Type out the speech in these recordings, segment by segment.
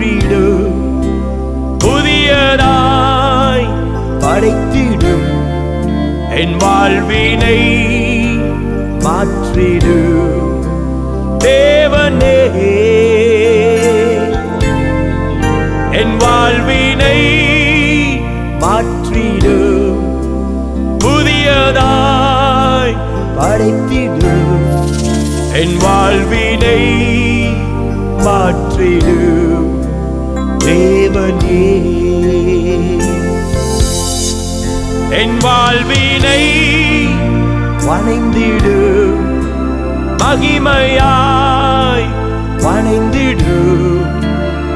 மாற்றிடும் புதியதாய் படைத்திடும். என் வாழ்வினை மாற்றிடும் தேவனே என் வாழ்வினை மாற்றிடும் புதியதாய் படைத்திடும் என் வாழ்வினை மாற்றிடும் தேவனே. என் வாழ்வினை வணைந்திடும் மகிமையாய் வணைந்திடும்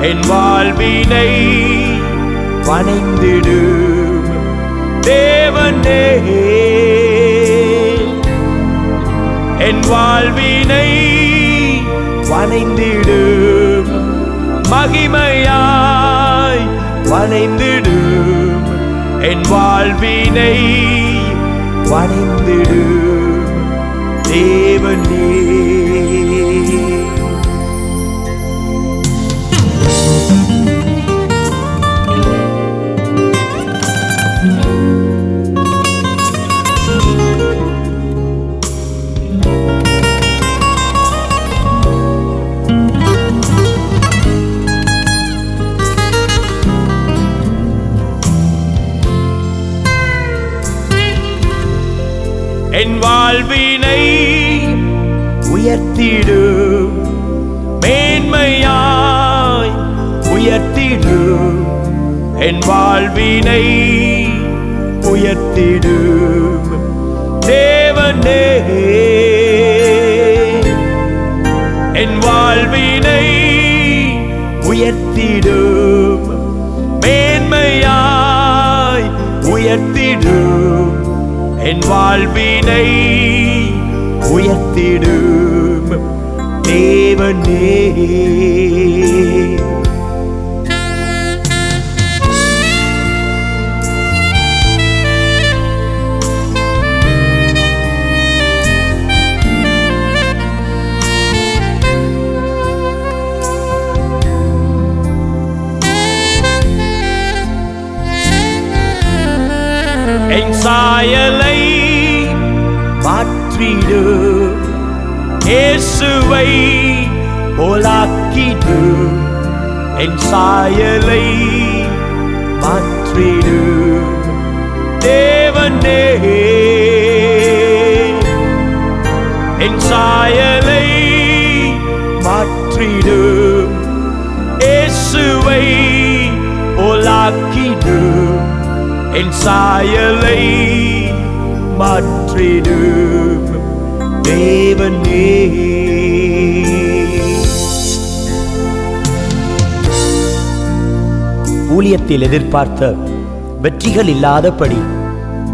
என் வாழ்வினை வணைந்திடும் தேவனே. என் வாழ்வினை வணைந்திடும் மகிமையாய் வளைந்திடும் என் வாழ்வினை வளைந்திடும் தேவனே. என் வாழ்வினை உயர்த்திடும் மேன்மையாய் உயர்த்திடும் என் வாழ்வினை உயர்த்திடும் தேவனே என் வாழ்வினை உயர்த்திடும் மேன்மையாய் உயர்த்திடும் என் வாழ்வினை உயர்த்திடும். தேவனே. என் சாயலை மாற்றிடு. இயேசுவை போலாக்கிடு. என் சாயலை மாற்றிடு. தேவனே என் சாயலை மாற்றிடு. என் சாயலை மாற்றிடும். தேவனே. ஊழியத்தில் எதிர்பார்த்த வெற்றிகள் இல்லாதபடி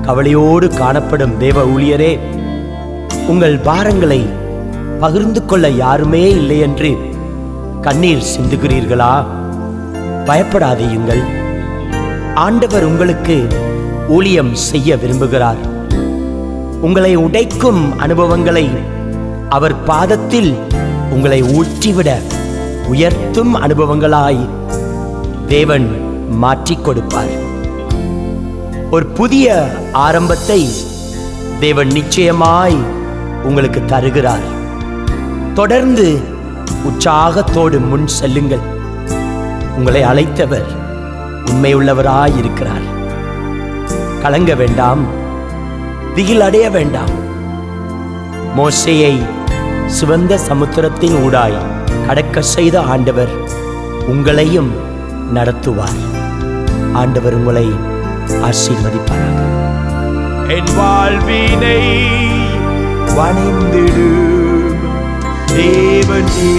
கவலையோடு காணப்படும் தேவ ஊழியரே உங்கள் பாரங்களை பகிர்ந்து கொள்ள யாருமே இல்லை என்று கண்ணீர் சிந்துகிறீர்களா? பயப்படாதீயுங்கள். ஆண்டவர் உங்களுக்கு ஊழியம் செய்ய விரும்புகிறார். உங்களை உடைக்கும் அனுபவங்களை அவர் பாதத்தில் உங்களை ஊற்றிவிட உயர்த்தும் அனுபவங்களாய் தேவன் மாற்றிக் கொடுப்பார். ஒரு புதிய ஆரம்பத்தை தேவன் நிச்சயமாய் உங்களுக்கு தருகிறார். தொடர்ந்து உற்சாகத்தோடு முன் செல்லுங்கள். உங்களை அழைத்தவர் உண்மையுள்ளவராயிருக்கிறார். கலங்க வேண்டாம் திகில் அடைய வேண்டாம். மோசையை சிவந்த சமுத்திரத்தின் ஊடாய் கடக்க செய்த ஆண்டவர் உங்களையும் நடத்துவார். ஆண்டவர் உங்களை ஆசீர்வதிப்பார் என் வாழ்வினை வணிந்திடு. தேவனே